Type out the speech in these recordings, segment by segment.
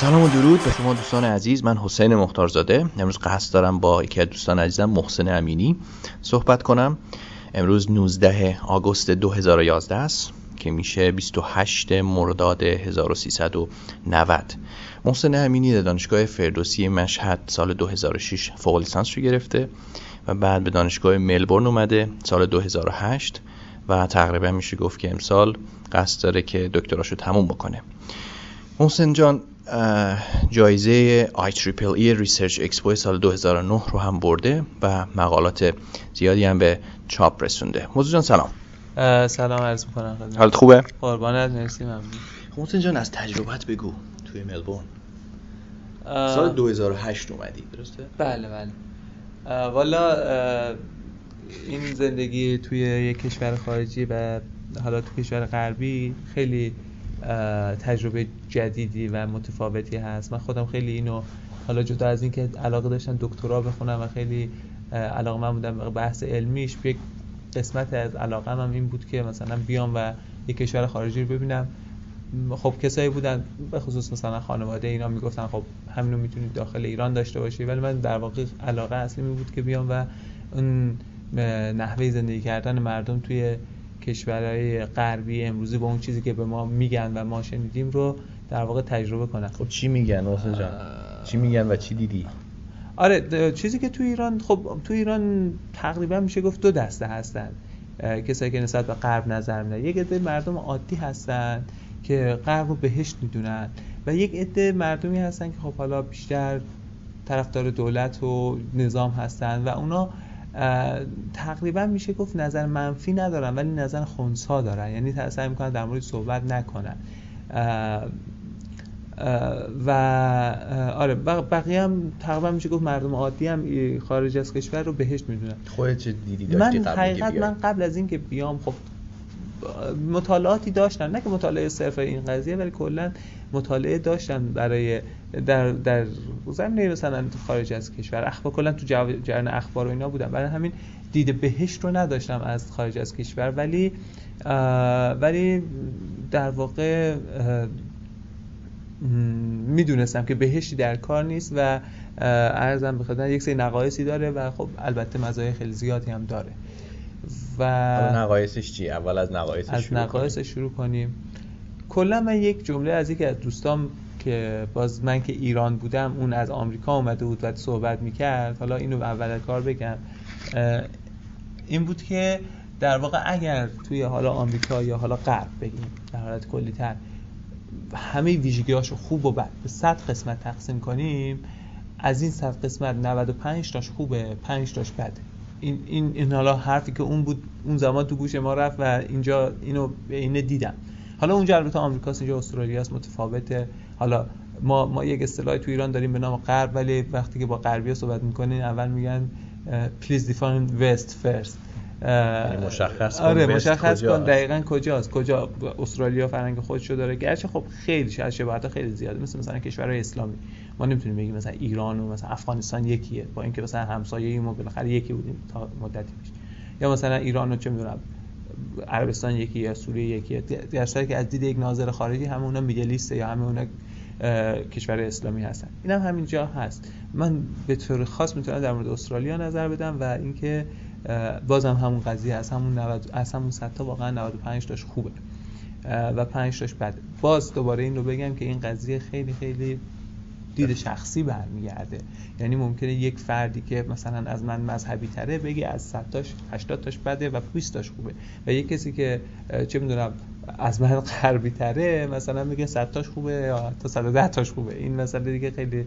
سلام و درود به شما دوستان عزیز. من حسین مختارزاده. امروز قصد دارم با یکی از دوستان عزیزم محسن امینی صحبت کنم. امروز 19 آگوست 2011 است که میشه 28 مرداد 1390 محسن امینی در دانشگاه فردوسی مشهد سال 2006 فوق لیسانس رو گرفته و بعد به دانشگاه ملبورن اومده سال 2008 و تقریبا میشه گفت که امسال قصد داره که دکتراشو تموم بکنه. محسن جان جایزه IEEE Research Expo سال 2009 رو هم برده و مقالات زیادی هم به چاپ رسونده. محسن جان سلام. سلام عرض می‌کنم حالت خوبه؟ قربانت مرسی ممنون. محسن جان از تجربه‌ت بگو توی ملبورن. سال 2008 اومدی درسته؟ بله بله. والا این زندگی توی یک کشور خارجی و حالا تو کشور غربی خیلی تجربه جدیدی و متفاوتی هست. من خودم خیلی اینو حالا جدا از اینکه علاقه داشتم دکترا بخونم و خیلی علاقه من بودم به بحث علمیش یک قسمت از علاقه هم این بود که مثلا بیام و یک کشور خارجی رو ببینم. خب کسایی بودن به خصوص مثلا خانواده اینا می‌گفتن خب همینو می‌تونید داخل ایران داشته باشی. ولی من در واقع علاقه اصلی می بود که بیام و اون نحوه زندگی کردن مردم توی کشورهای غربی امروزی با اون چیزی که به ما میگن و ما شنیدیم رو در واقع تجربه کنن. خب چی میگن واسه جان؟ چی میگن و چی دیدی؟ آره چیزی که تو ایران خب تو ایران تقریبا میشه گفت دو دسته هستن. کسایی که نسبت به غرب نظر میدن. یک عده مردم عادی هستن که غرب رو بهشت می‌دونن و یک عده مردمی هستن که خب حالا بیشتر طرفدار دولت و نظام هستن و اونا تقریبا میشه گفت نظر منفی ندارن ولی نظر خونسا دارن. یعنی سعی می‌کنن در مورد صحبت نکنن. و آره بقیه هم تقریبا میشه گفت مردم عادی هم خارج از کشور رو بهشت می‌دونن. خودت چه دیدی داشتی من حقیقت من قبل از اینکه بیام خب مطالعاتی داشتم نه که مطالعه صرف این قضیه ولی کلا مطالعه داشتم برای در در زمینه مثلا خارج از کشور. اخبار کلا تو جریان اخبار و اینا بودم برای همین دید بهشت رو نداشتم از خارج از کشور. ولی ولی در واقع می‌دونستم که بهشتی در کار نیست و ارزم به خدمت یک سری نقایصی داره و خب البته مزایای خیلی زیادی هم داره. و نقایصش چی؟ اول از نقایصش از نقایصش شروع کنیم. کلا من یک جمله از یکی از دوستام که باز من که ایران بودم اون از آمریکا اومده بود و صحبت می‌کرد. حالا اینو اول کار بگم. این بود که در واقع اگر توی حالا آمریکا یا حالا غرب بگیم در حالت کلی تر همه ویژگیاشو خوب و بد به 100 قسمت تقسیم کنیم از این 100 قسمت 95 تاش خوبه 5 تاش بده. این این این حالا حرفی که اون بود اون زمان تو گوش ما رفت و اینجا اینو به اینه دیدم. حالا اونجا البته آمریکاست اینجا استرالیا است متفاوته. حالا ما ما یک اصطلاحی تو ایران داریم به نام غرب ولی وقتی که با غربی صحبت می‌کنین اول میگن please define West first مشخص کن آره مشخص کن دقیقا کجاست. کجا استرالیا فرنگ خودشو داره. گرچه خب خیلی از شباهت خیلی زیاده مثل مثلا کشورهای اسلامی. ما نمی‌تونیم بگیم مثلا ایران و مثلا افغانستان یکیه. با اینکه مثلا همسایه ما بالاخره یکی بودیم تا مدتی پیش. یا مثلا ایران و چه می‌دونم عربستان یکی یا سوریه یکی در که از دید یک ناظر خارجی همه اونا میدلیسته یا همه اونا کشور اسلامی هستن. این هم همینجا هست. من به طور خاص می‌تونم در مورد استرالیا نظر بدم و اینکه بازم همون قضیه از همون 90 از همون 100 تا واقعا 95 تاش خوبه. و 5 تاش بده باز دوباره این رو بگم که این قضیه خیلی خیلی دید شخصی برمیگرده. یعنی ممکنه یک فردی که مثلا از من مذهبی تره بگه از 100 تاش 80 تاش بده و 20 تاش خوبه. و یک کسی که چه می‌دونم از من غربی تره مثلا میگه 100 تاش خوبه یا تا 110 تاش خوبه. این مسئله دیگه خیلی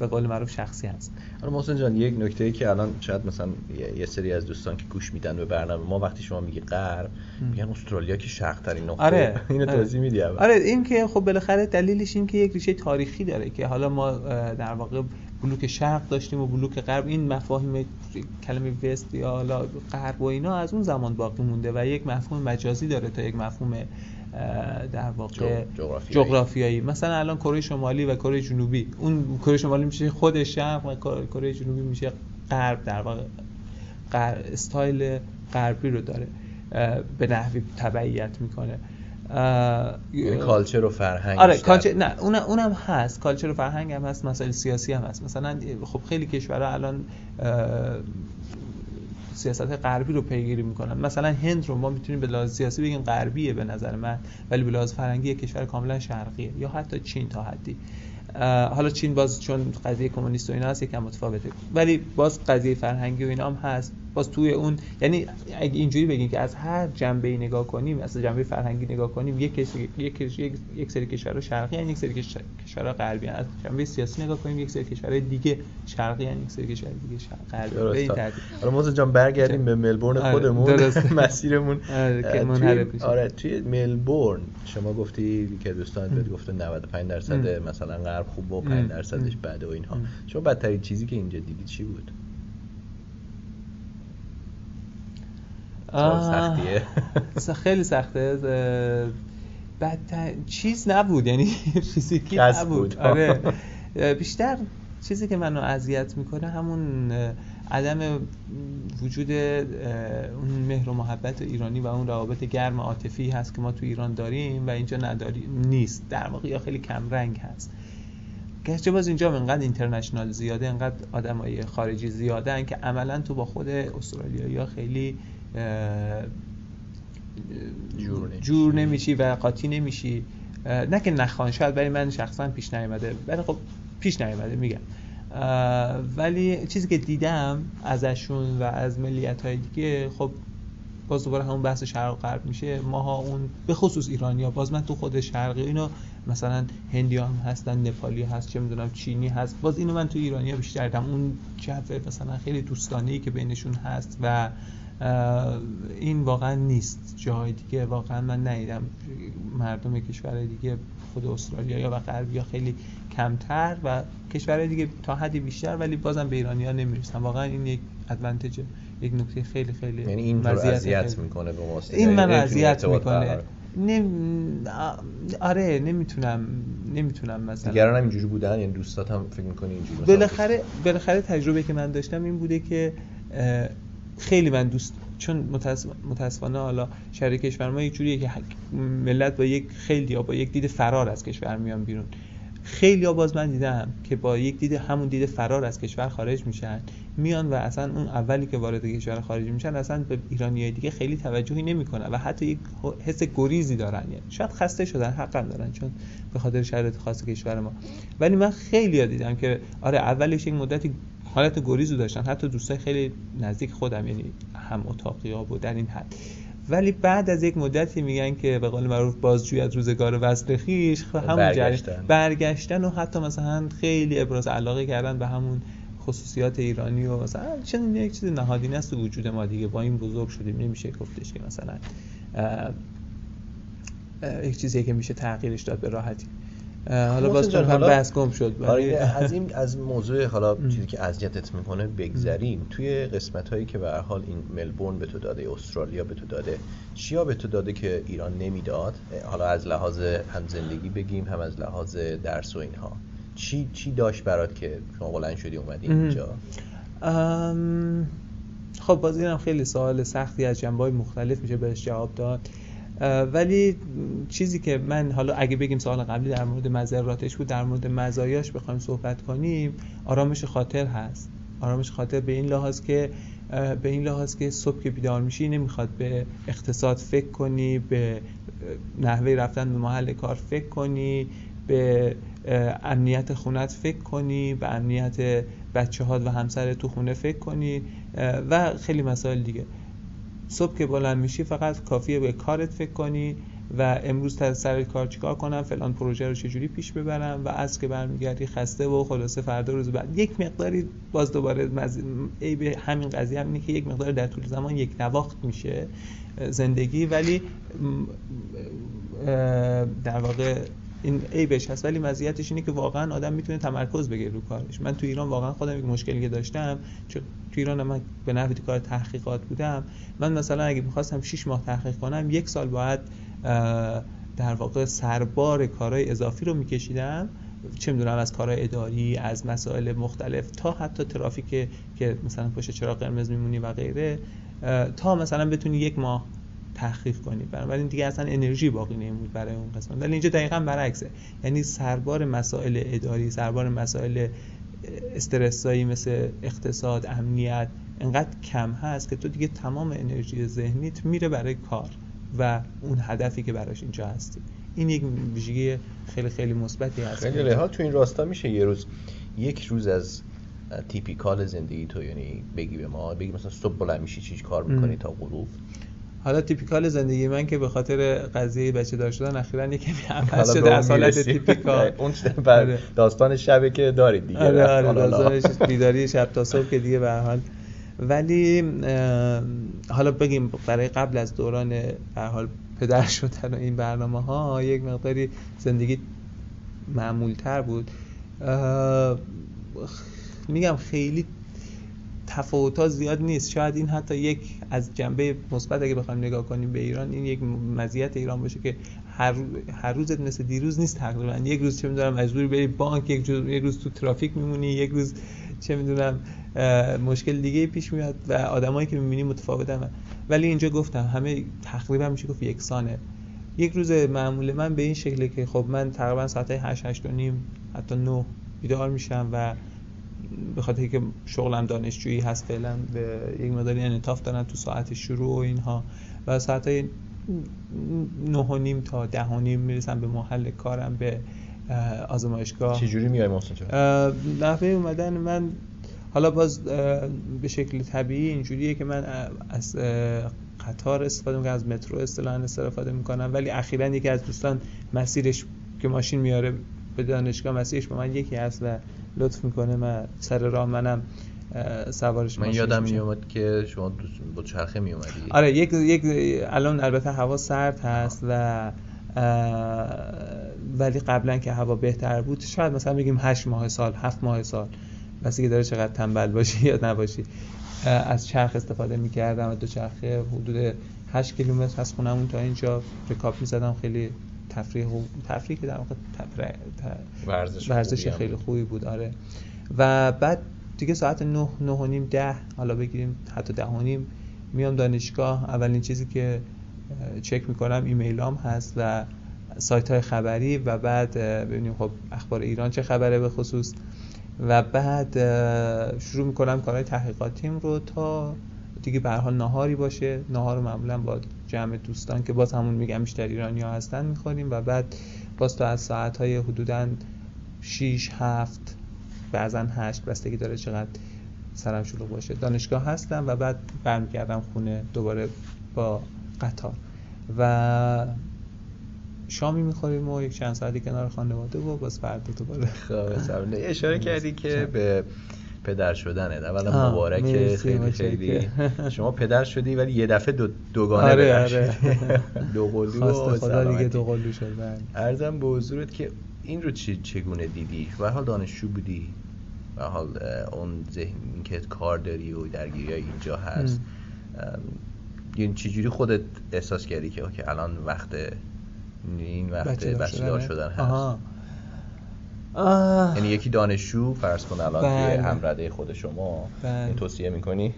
به قول معروف شخصی هست. حالا محسن جان یک نکته ای که الان شاید مثلا یه سری از دوستان که گوش میدن به برنامه ما وقتی شما میگی غرب میگن استرالیا که شرق ترین نقطه. آره اینو آره. توضیح میدی آره این که خب بالاخره دلیلش این که یک ریشه تاریخی داره که حالا ما در واقع بلوک شرق داشتیم و بلوک غرب. این مفاهیم کلمه وست یا حالا غرب و اینا از اون زمان باقی مونده و یک مفهوم مجازی داره تا یک مفهوم در واقع جغرافیایی. جغرافیایی. مثلا الان کره شمالی و کره جنوبی. اون کره شمالی میشه خود شرق و کره جنوبی میشه غرب در واقع. غرب استایل غربی رو داره. به نحوی تبعیت می‌کنه. یعنی culture و فرهنگ آره culture نه اون اونم هست. culture و فرهنگ هم هست. مسائل سیاسی هم هست. مثلا خب خیلی کشورها الان سیاست غربی رو پیگیری می‌کنن. مثلا هند رو ما می‌تونیم به لحاظ سیاسی بگیم غربیه به نظر من ولی به لحاظ فرهنگی یک کشور کاملا شرقیه یا حتی چین تا حدی. حالا چین باز چون قضیه کمونیست و اینا هست یکم متفاوته. ولی باز قضیه فرهنگی و اینا هم هست. باز توی اون یعنی اگه اینجوری بگیم که از هر جنبه ای نگاه کنیم از جنبه فرهنگی نگاه کنیم یک یک یک, یک سری کشورها شرقی هستند یک سری کشورها غربی از جنبه سیاسی نگاه کنیم یک سری کشورهای دیگه شرقی هستند یک سری کشورهای دیگه غربی. به این ترتیب. حالا موسی جان برگردیم به ملبورن آره، خودمون مسیرمون. آره توی آره توی ملبورن شما گفتی که دوستان بهت گفته 95 درصد مثلا غرب خوب و 5 درصدش بده و اینها. شما بدترین چیزی که اینجا دیدید چی بود؟ سختیه؟ خیلی سخته. بدتر چیز نبود. یعنی فیزیکی نبود. آره. بیشتر چیزی که منو اذیت می‌کنه همون عدم وجود اون مهر و محبت ایرانی و اون روابط گرم عاطفی هست که ما تو ایران داریم و اینجا نداریم نیست. در واقع یا خیلی کم رنگ هست. گرچه باز اینجا انقدر اینترنشنال زیاده انقدر آدمای خارجی زیاده که عملا تو با خود استرالیا یا خیلی جور نمیشی. و قاطی نمیشی. نه که نخوان شاید برای من شخصا پیش نیومده. ولی خب پیش نیومده میگم. ولی چیزی که دیدم ازشون و از ملیت های دیگه خب باز دوباره همون بحث شرق و غرب میشه. ماها اون به خصوص ایرانیا باز من تو خود شرقی اینو مثلا هندی هم هستن نپالی هست چه می‌دونم چینی هست. باز اینو من تو ایرانیا بیشتر دیدم. اون جو مثلا خیلی دوستانه که بینشون هست و این واقعا نیست. جای دیگه واقعا من ندیدم. مردم کشور دیگه خود استرالیا یا و غرب یا خیلی کمتر و کشورهای دیگه تا حدی بیشتر ولی بازم به ایرانی ها نمی‌رسن. واقعا این یک ادوانتج یک نکته خیلی خیلی یعنی این اذیت می‌کنه به این یعنی من اذیت می‌کنه. نم... آره نمی‌تونم نمی‌تونم مثلا. دیگران هم اینجوری بودن یعنی دوستات هم فکر می‌کنی اینجوری بالاخره بالاخره تجربه که من داشتم این بوده که خیلی من دوست چون متاسفانه حالا شهر کشور ما یک جوریه که ملت با یک خیلی یا با یک دید فرار از کشور میان بیرون. خیلی ها باز من دیدم که با یک دید همون دید فرار از کشور خارج میشن میان و اصلا اون اولی که وارد کشور خارج میشن اصلا به ایرانی دیگه خیلی توجهی نمی‌کنن و حتی یک حس گریزی دارن. یعنی شاید خسته شدن حقا دارن چون به خاطر شرایط خاص کشور ما. ولی من خیلی ها دیدم که آره اولش یک مدتی حالت گریزو داشتن. حتی دوستای خیلی نزدیک خودم یعنی هم اتاقی ها بود این حد. ولی بعد از یک مدتی میگن که به قول معروف بازجوی از روزگار وصل خیش همون برگشتن. برگشتن و حتی مثلا خیلی ابراز علاقه کردن به همون خصوصیات ایرانی و مثلا چون یک چیز نهادینه است وجود ما دیگه. با این بزرگ شدیم نمیشه گفتش که مثلا یک چیزی که میشه تغییرش داد به راحتی. حالا باز چون هم بحث گم شد آره از این از موضوع حالا چیزی که اذیتت می‌کنه بگذریم. توی قسمت هایی که به حال این ملبورن به تو داده استرالیا به تو داده چیا به تو داده که ایران نمی‌داد حالا از لحاظ هم زندگی بگیم هم از لحاظ درس و اینها. چی چی داشت برات که شما بلند شدی اومدی اینجا؟ خب باز اینم خیلی سوال سختی از جنبه مختلف میشه بهش جواب داد. ولی چیزی که من حالا اگه بگیم سوال قبلی در مورد مذراتش بود در مورد مزایاش بخوایم صحبت کنیم آرامش خاطر هست. آرامش خاطر به این لحاظ که به این لحاظ که صبح که بیدار میشی نمی‌خواد به اقتصاد فکر کنی به نحوه رفتن به محل کار فکر کنی به امنیت خونت فکر کنی به امنیت بچه و همسر تو خونه فکر کنی و خیلی مسائل دیگه. صبح که بلند میشی فقط کافیه به کارت فکر کنی و امروز تا سر کار چیکار کنم فلان پروژه رو چجوری پیش ببرم و از که برمیگردی خسته و خلاصه فردا روز بعد. یک مقداری باز دوباره مز... به همین قضیه هم که یک مقدار در طول زمان یک نواخت میشه زندگی ولی در واقع این عیبش هست. ولی مزیتش اینه که واقعا آدم می‌تونه تمرکز بگیره رو کارش. من تو ایران واقعا خودم یک مشکلی که داشتم چون تو ایران من به نحوی کار تحقیقات بودم. من مثلا اگه می‌خواستم 6 ماه تحقیق کنم یک سال باید در واقع سربار کارهای اضافی رو میکشیدم. چه می‌دونم از کارهای اداری از مسائل مختلف تا حتی ترافیک که مثلا پشت چراغ قرمز میمونی و غیره. تا مثلا بتونی یک ماه تخفیف کنی. بنابراین دیگه اصلا انرژی باقی نمود برای اون قسمت. ولی اینجا دقیقا برعکسه. یعنی سربار مسائل اداری سربار مسائل استرسایی مثل اقتصاد امنیت انقدر کم هست که تو دیگه تمام انرژی ذهنیت میره برای کار و اون هدفی که براش اینجا هستی. این یک ویژگی خیلی خیلی مثبتی هست. خیلی رها تو این راستا میشه یه روز یک روز از تیپیکال زندگی تو یعنی بگی به ما بگی مثلا صبح بلند میشی چیز کار می‌کنی تا غروب؟ حالا تیپیکال زندگی من که به خاطر قضیه بچه دار شدن اخیرا یکمی عوض شده از حالت تیپیکال. اون آره. داستان شبه که دارید دیگه. آره آره داستانش بیداری شب تا صبح که دیگه به حال. ولی حالا بگیم برای قبل از دوران به حال پدر شدن و این برنامه ها یک مقداری زندگی معمول تر بود میگم خیلی تفاوت ها زیاد نیست. شاید این حتی یک از جنبه مثبت اگه بخوایم نگاه کنیم به ایران این یک مزیت ایران باشه که هر هر روزت مثل دیروز نیست تقریبا. یک روز چه می‌دونم مجبور بری بانک یک یک روز تو ترافیک میمونی یک روز چه می‌دونم مشکل دیگه پیش میاد و آدمایی که می‌بینی متفاوتن ولی اینجا گفتم همه تقریبا میشه گفت یکسانه. یک روز معمول من به این شکله که خب من تقریبا ساعت 8 8 و نیم حتی 9 بیدار میشم و به خاطر که شغلم دانشجویی هست فعلا به یک مقداری انعطاف دارن تو ساعت شروع و اینها. و ساعت نه و نیم تا ده و نیم می‌رسم به محل کارم به آزمایشگاه. چجوری میای محسن نحوه اومدن من حالا باز به شکل طبیعی اینجوریه که من از قطار استفاده می‌کنم از مترو اصطلاحا استفاده می‌کنم ولی اخیرا یکی از دوستان مسیرش که ماشین میاره به دانشگاه مسیرش با من یکی هست و لطف می‌کنه من سر راه منم سوارش من یادم میومد که شما با چرخه میومدی آره یک یک الان البته هوا سرد هست و ولی قبلا که هوا بهتر بود شاید مثلا بگیم 8 ماه سال 7 ماه سال. بسی که داره چقدر تنبل باشی یا نباشی. از چرخ استفاده می‌کردم و دو چرخه حدود 8 کیلومتر از خونمون تا اینجا رکاب می‌زدم خیلی تفریح و تفریح که در واقع ورزش, ورزش خیلی خوبی بود آره. و بعد دیگه ساعت 9 9 و نیم 10 حالا بگیریم حتی 10 و نیم میام دانشگاه. اولین چیزی که چک می‌کنم ایمیلام هست و سایت های خبری و بعد ببینیم خب اخبار ایران چه خبره به خصوص. و بعد شروع می‌کنم کارهای تحقیقاتیم رو تا دیگه به حال ناهاری باشه. ناهار رو معمولا با جمع دوستان که باز همون میگم بیشتر ایرانی ها هستن می‌خوریم و بعد باز تا از ساعت های حدودا 6 7 بعضا 8 بستگی داره چقدر سرم شلوغ باشه. دانشگاه هستم و بعد برمیگردم خونه دوباره با قطار. و شامی می‌خوریم و یک چند ساعتی کنار خانواده و باز فردا دوباره. خب اشاره کردی که به پدر شدنه. اولا مبارک خیلی خیلی. شما پدر شدی ولی یه دفعه دو دوگانه آره آره. دو قلو و خدا دیگه دو قلو شد. بله. ارزم به حضورت که این رو چگونه دیدی؟ و حال دانشجو بودی؟ و حال اون ذهن که کار داری و درگیری اینجا هست. یعنی چجوری خودت احساس کردی که اوکی الان وقت این وقت بچه دار شدن هست؟ یعنی یکی دانشجو فرض کن الان توی بله. همرده خود شما. بله. این توصیه می‌کنی؟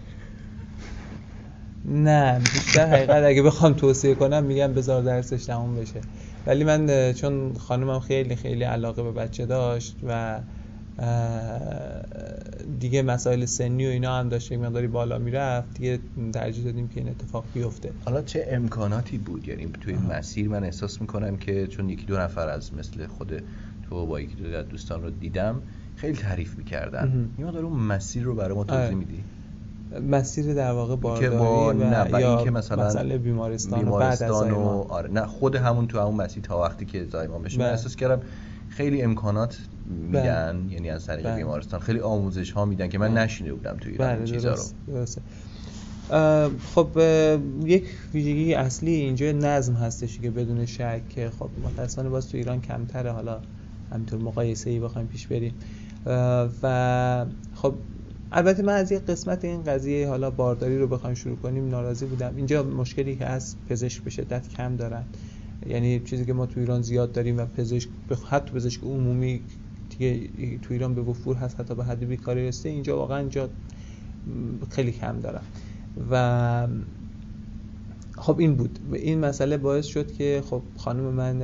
نه بیشتر حقیقت اگه بخوام توصیه کنم میگم بذار درسش تموم بشه. ولی من چون خانمم خیلی خیلی علاقه به بچه داشت و دیگه مسائل سنی و اینا هم داشت یک مقداری بالا می‌رفت دیگه ترجیح دادیم که این اتفاق بیفته. حالا چه امکاناتی بود؟ یعنی توی این مسیر من احساس می‌کنم که چون یکی دو نفر از مثل خود تو با یکی دو دوستان رو دیدم خیلی تعریف می‌کردن یه مقدار اون مسیر رو برای ما توضیح آره. میدی مسیر در واقع بارداری با... نه و یا که مثلا بیمارستان, بیمارستان و, و آره نه خود همون تو همون مسیر تا وقتی که زایمان بشه من بله. احساس کردم خیلی امکانات میدن بله. یعنی از طریق بله. بیمارستان خیلی آموزش ها میدن که من بله. نشینده بودم تو ایران چیزا رو خب یک ویژگی اصلی اینجا نظم هستش که بدون شک خب متاسفانه باز تو ایران کمتره حالا همینطور مقایسه ای بخوایم پیش بریم. و خب البته من از یک قسمت این قضیه حالا بارداری رو بخوایم شروع کنیم ناراضی بودم. اینجا مشکلی که از پزشک به شدت کم دارن. یعنی چیزی که ما تو ایران زیاد داریم و پزشک حتی پزشک عمومی دیگه تو ایران به وفور هست حتی به حد بیکاری رسیده اینجا واقعا اینجا خیلی کم دارن. و خب این بود. این مسئله باعث شد که خب خانم من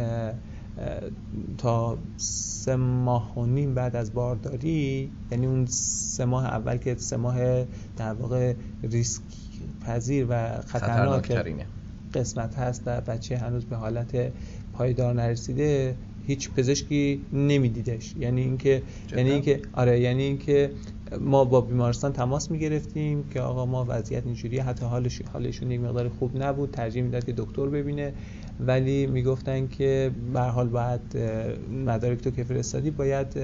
تا سه ماه و نیم بعد از بارداری یعنی اون سه ماه اول که سه ماه در واقع ریسک پذیر و خطرناک قسمت هست و بچه هنوز به حالت پایدار نرسیده هیچ پزشکی نمیدیدش. یعنی اینکه یعنی اینکه آره یعنی اینکه ما با بیمارستان تماس می‌گرفتیم که آقا ما وضعیت اینجوری حتی حالش حالشون یک مقدار خوب نبود ترجیح می‌داد که دکتر ببینه. ولی می‌گفتن که به حال باید مدارک تو که فرستادی باید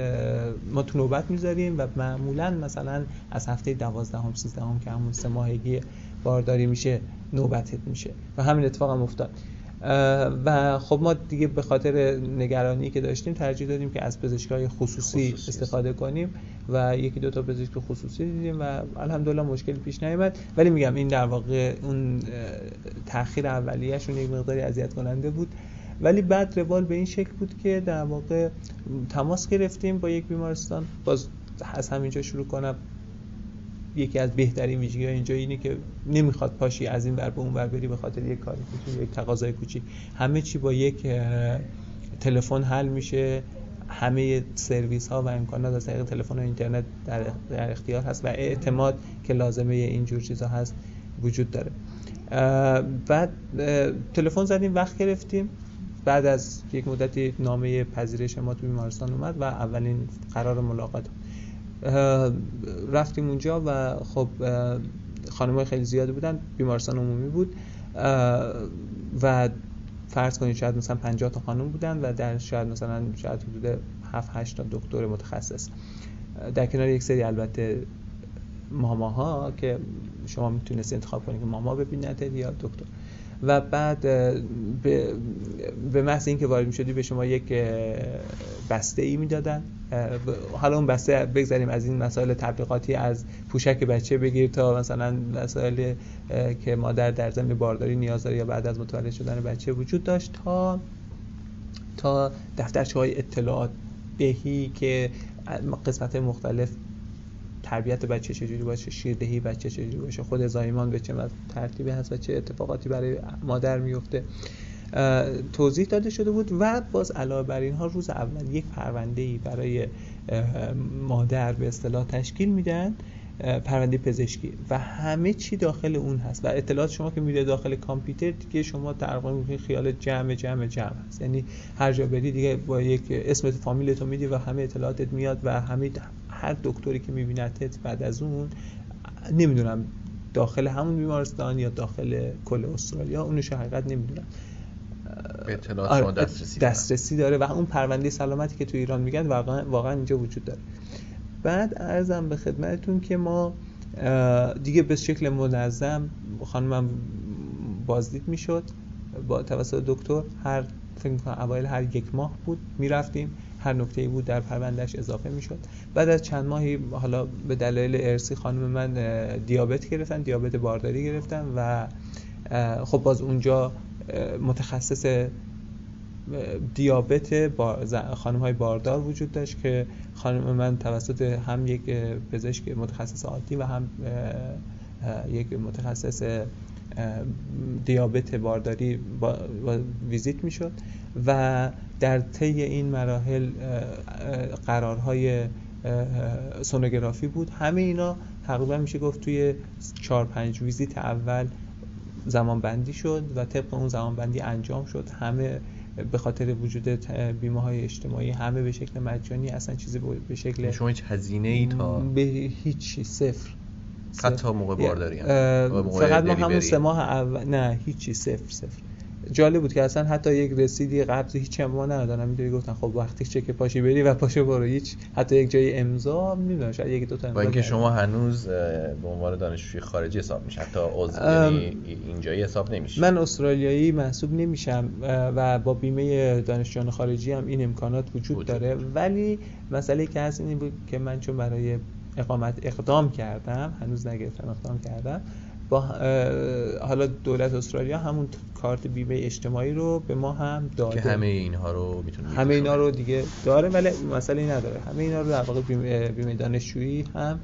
ما تو نوبت می‌ذاریم و معمولا مثلا از هفته 12 هم 13 هم که همون سه ماهگی بارداری میشه نوبتت میشه. و همین اتفاق هم افتاد. و خب ما دیگه به خاطر نگرانی که داشتیم ترجیح دادیم که از پزشکای خصوصی, خصوصی استفاده کنیم و یکی دو تا پزشک خصوصی دیدیم و الحمدلله مشکل پیش نیامد ولی میگم این در واقع اون تاخیر اولیه‌شون یک مقداری اذیت کننده بود. ولی بعد روال به این شکل بود که در واقع تماس گرفتیم با یک بیمارستان. باز از همینجا شروع کنم. یکی از بهترین ویژگی اینجا اینه که نمی‌خواد پاشی از این ور به اون ور بری به خاطر یک کاری کوچیک یک تقاضای کوچیک. همه چی با یک تلفن حل میشه. همه سرویس ها و امکانات از طریق تلفن و اینترنت در, در اختیار هست و اعتماد که لازمه اینجور چیزا هست وجود داره. بعد تلفن زدیم وقت گرفتیم. بعد از یک مدتی نامه پذیرش ما تو بیمارستان اومد و اولین قرار ملاقات رفتیم اونجا و خب خانم های خیلی زیادی بودن بیمارستان عمومی بود. و فرض کنید شاید مثلا 50 تا خانم بودن و در شاید مثلا شاید حدود 7 8 تا دکتر متخصص. در کنار یک سری البته ماماها که شما می‌تونید انتخاب کنید که ماما ببینید یا دکتر. و بعد به, به محض اینکه وارد می‌شدی به شما یک بسته ای می‌دادن. حالا اون بسته بگذاریم از این مسائل تبلیغاتی از پوشک بچه بگیر تا مثلا مسائل که مادر در زمین بارداری نیاز داره یا بعد از متولد شدن بچه وجود داشت تا تا دفترچه های اطلاعات بهی که قسمت مختلف تربیت بچه چجوری باشه شیردهی بچه چجوری باشه خود زایمان به چه ترتیبی هست و چه اتفاقاتی برای مادر میفته. توضیح داده شده بود و باز علاوه بر اینها روز اول یک پرونده ای برای مادر به اصطلاح تشکیل میدن پرونده پزشکی و همه چی داخل اون هست و اطلاعات شما که میره داخل کامپیوتر دیگه شما تقریبا خیال جمع جمع جمع هست. یعنی هر جا بری دیگه با یک اسم فامیل تو میدی و همه اطلاعاتت میاد و همه هر دکتری که میبینتت بعد از اون نمی‌دونم داخل همون بیمارستان یا داخل کل استرالیا اونش حقیقت نمی‌دونم. اطلاعات آره، دسترسی, دسترسی داره و اون پرونده سلامتی که تو ایران میگن واقعا واقعا اینجا وجود داره. بعد ارزم به خدمتتون که ما دیگه به شکل منظم خانمم بازدید می‌شد. با توسط دکتر هر فکر می‌کنم اوایل هر یک ماه بود می‌رفتیم. هر نکته بود در پروندهش اضافه می‌شد. بعد از چند ماهی حالا به دلایل ارسی خانم من دیابت گرفتن دیابت بارداری گرفتن و خب باز اونجا متخصص دیابت خانم های باردار وجود داشت که خانم من توسط هم یک پزشک متخصص عادی و هم یک متخصص دیابت بارداری با ویزیت می‌شد. و در طی این مراحل قرارهای سونوگرافی بود. همه اینا تقریبا میشه گفت توی 4 5 ویزیت اول زمان بندی شد و طبق اون زمان بندی انجام شد. همه به خاطر وجود بیمه های اجتماعی همه به شکل مجانی اصلا چیزی به شکل شما هیچ هزینه ای تا به هیچی صفر. حتی موقع بارداری فقط ما همون سه ماه اول نه هیچی صفر صفر. جالب بود که اصلا حتی یک رسیدی قبض هیچ ما ندادن می‌دونی گفتن خب وقتی چه که پاشی بری و پاشو برو. هیچ حتی یک جای امضا نمی‌دونم شاید یک دو تا با اینکه شما هنوز به عنوان دانشجوی خارجی حساب میشه حتی عضو یعنی اینجایی حساب نمیشه من استرالیایی محسوب نمیشم و با بیمه دانشجویان خارجی هم این امکانات وجود, وجود داره. ولی مسئله که هست این بود که من چون برای اقامت اقدام کردم هنوز نگرفتم اقدام کردم با حالا دولت استرالیا همون کارت بیمه اجتماعی رو به ما هم داده. که همه اینها رو می‌تونه همه اینا رو دیگه داره ولی مسئله نداره. همه اینا رو در واقع بیمه, بیمه دانشجویی هم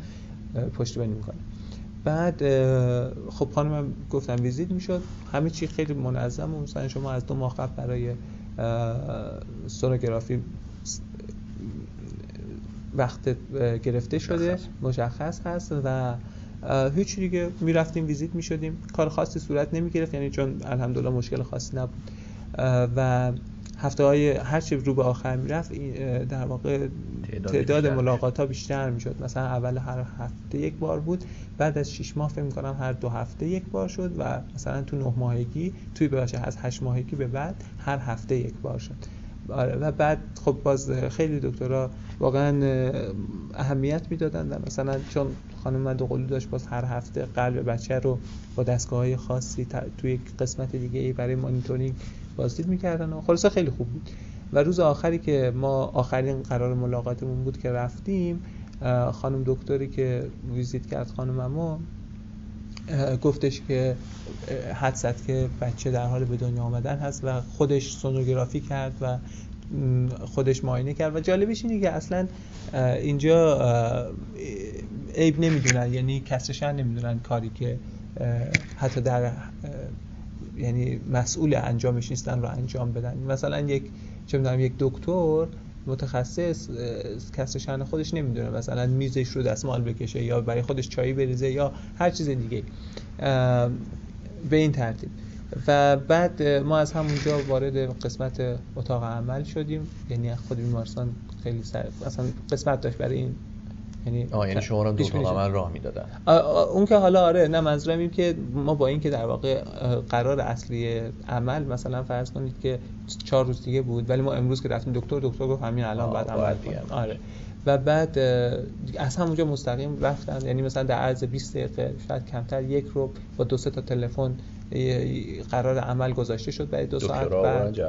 پشتیبانی می‌کنه. بعد خب خانمم گفتم ویزیت می‌شد. همه چی خیلی منظم و مثلا شما از دو ماه قبل برای سونوگرافی وقت گرفته شده مشخص هست و هیچ دیگه می‌رفتیم ویزیت می‌شدیم. کار خاصی صورت نمی گرفت یعنی چون الحمدلله مشکل خاصی نبود. و هفته های هرچی رو به آخر می‌رفت در واقع تعداد, ملاقات ها بیشتر می‌شد. مثلا اول هر هفته یک بار بود بعد از 6 ماه فکر می‌کنم هر دو هفته یک بار شد و مثلا تو نه ماهگی توی ببخشید از هشت ماهگی به بعد هر هفته یک بار شد. آره و بعد خب باز خیلی دکترها واقعا اهمیت می‌دادن مثلا چون خانم مدوقلو داشت باز هر هفته قلب بچه رو با دستگاه های خاصی توی قسمت دیگه ای برای مانیتورینگ بازدید می‌کردن و خلاصه خیلی خوب بود. و روز آخری که ما آخرین قرار ملاقاتمون بود که رفتیم خانم دکتری که ویزیت کرد خانم گفتش که حد زد که بچه در حال به دنیا آمدن هست و خودش سونوگرافی کرد و خودش معاینه کرد. و جالبش اینه که اصلا اینجا عیب نمی‌دونن یعنی کسرشن نمی‌دونن کاری که حتی در یعنی مسئول انجامش نیستن رو انجام بدن. مثلا یک چه می‌دونم یک دکتر متخصص کسر خودش نمی‌دونه مثلا میزش رو دستمال بکشه یا برای خودش چای بریزه یا هر چیز دیگه به این ترتیب. و بعد ما از همونجا وارد قسمت اتاق عمل شدیم. یعنی خود بیمارستان خیلی سر اصلا قسمت داشت برای این یعنی آه یعنی شما رو دو عمل راه می‌دادن. اون که حالا آره نه منظورم این که ما با اینکه در واقع قرار اصلی عمل مثلا فرض کنید که چهار روز دیگه بود ولی ما امروز که رفتیم دکتر دکتر گفت همین الان بعد عمل آره. و بعد از همونجا مستقیم رفتن یعنی مثلا در عرض 20 دقیقه شاید کمتر یک رو با دو سه تا تلفن قرار عمل گذاشته شد برای دو ساعت بعد.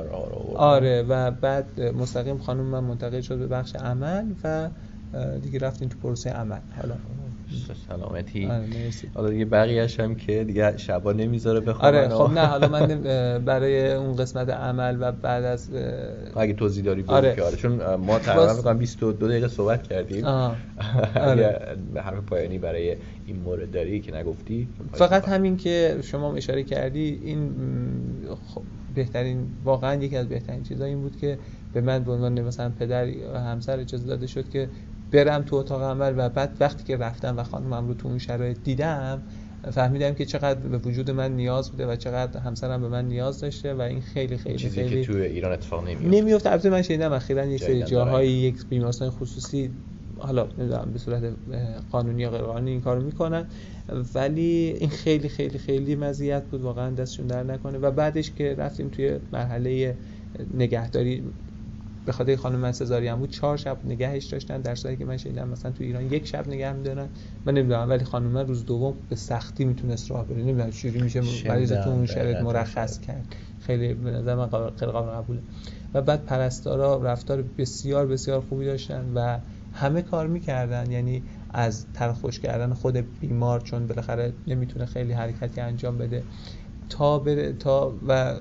آره و بعد مستقیم خانم من منتقل شد به بخش عمل و دیگه رفتیم تو پروسه عمل. حالا. سلامتی. آره حالا دیگه بقیه‌اش هم که دیگه شبا نمی‌ذاره بخوام آره خب نه حالا من برای اون قسمت عمل و بعد از اگه توضیح داری آره. که آره. چون ما تقریبا میگم 22 دقیقه صحبت کردیم. آره. به حرف پایانی برای این مورد داری که نگفتی فقط همین که شما اشاره کردی این خب بهترین واقعا یکی از بهترین چیزا این بود که به من به عنوان مثلا پدر همسر اجازه داده شد که برم تو اتاق عمل و بعد وقتی که رفتم و خانمم رو تو اون شرایط دیدم فهمیدم که چقدر به وجود من نیاز بوده و چقدر همسرم به من نیاز داشته و این خیلی خیلی چیزی خیلی که تو ایران اتفاق نمیفته نمیفته البته من شنیدم اخیرا یک سری جاهای یک بیمارستان خصوصی حالا نمی‌دونم به صورت قانونی یا غیر قانونی این کارو می‌کنن. ولی این خیلی خیلی خیلی مزیت بود. واقعا دستشون در نکنه. و بعدش که رفتیم توی مرحله نگهداری به خاطر خانم من سزارین بود چهار شب نگهش داشتن. در صورتی که من شنیدم مثلا تو ایران یک شب نگه میدارن. من نمی‌دونم ولی خانم من روز دوم به سختی می‌تونست راه بره. نمی‌دونم چجوری میشه مریض تو اون شرایط مرخص کرد. خیلی به نظر من قابل قبوله. و بعد پرستارا رفتار بسیار بسیار خوبی داشتن و همه کار می‌کردن. یعنی از ترخوش کردن خود بیمار چون بالاخره نمی‌تونه خیلی حرکتی انجام بده. تا بر... تا و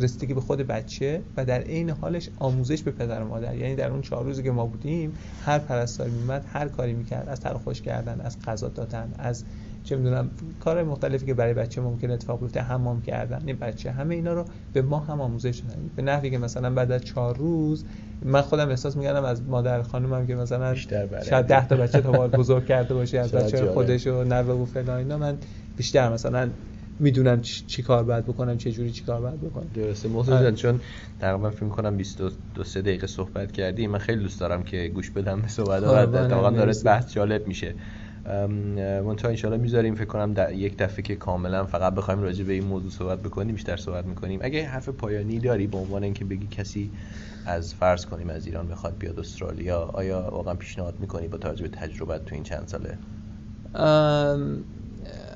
رسیدگی به خود بچه و در عین حالش آموزش به پدر و مادر. یعنی در اون چهار روزی که ما بودیم هر پرستاری میمد هر کاری می‌کرد. از خوش کردن از غذا دادن از چه می‌دونم کار مختلفی که برای بچه ممکن اتفاق بیفته حمام کردن. این بچه همه اینا رو به ما هم آموزش دادن. به نحوی که مثلا بعد از چهار روز من خودم احساس می‌کردم از مادر خانومم که مثلا شاید 10 تا بچه تا بزرگ کرده باشه از بچه خودش و نوه و فلان اینا. من بیشتر مثلا می‌دونم چی کار باید بکنم چه جوری چی کار باید بکنم. درسته. محسن آره. چون تقریبا فکر کنم 22 3 دقیقه صحبت کردی. من خیلی دوست دارم که گوش بدم به صحبت واقعا داره بحث جالب میشه. منتها انشالله می‌ذاریم. فکر کنم در یک دفعه که کاملا فقط بخوایم راجع به این موضوع صحبت بکنیم بیشتر صحبت می‌کنیم. اگه حرف پایانی داری به عنوان اینکه بگی کسی از فرض کنیم از ایران بخواد بیاد استرالیا آیا واقعا پیشنهاد می‌کنی با توجه به تجربت تو این چند ساله؟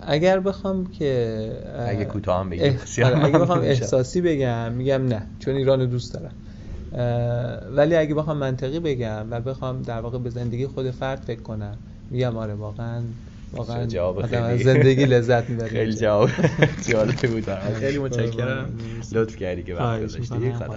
اگر بخوام که اگه کوتاه هم بگم آره، اگه بخوام احساسی بگم میگم نه چون ایران رو دوست دارم. ولی اگه بخوام منطقی بگم و بخوام در واقع به زندگی خود فرد فکر کنم میگم آره واقعا واقعا جواب خیلی زندگی لذت می‌بره خیلی جواب جالب بود. خیلی متشکرم. لطف کردی که وقت گذاشتی. خدا